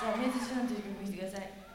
じゃあ「面接なんてい見てください。